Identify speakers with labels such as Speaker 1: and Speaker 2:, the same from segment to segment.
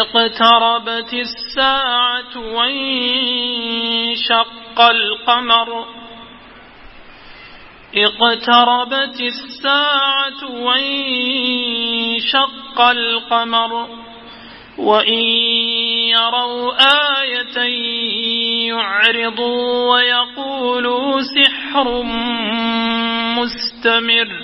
Speaker 1: اقتربت الساعة وانشق القمر. اقتربت الساعة وانشق القمر. وإن يروا آية يعرضوا ويقولوا سحر مستمر.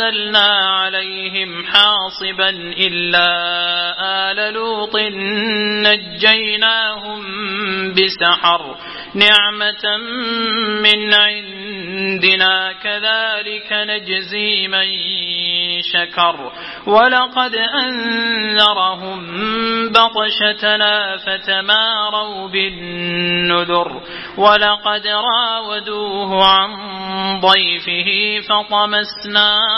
Speaker 1: أرسلنا عليهم حاصبا إلا آل لوط نجيناهم بسحر. نعمة من عندنا كذلك نجزي من شكر. ولقد أنذرهم بطشتنا فتماروا بالنذر. ولقد راودوه عن ضيفه فطمسنا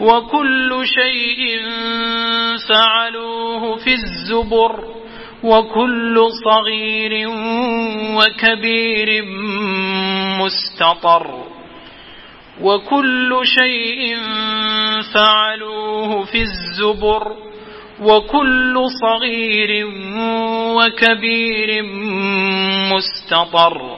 Speaker 1: وكل شيء فعلوه في الزبر وكل صغير وكبير مستطر وكل شيء فعلوه في الزبر وكل صغير وكبير مستطر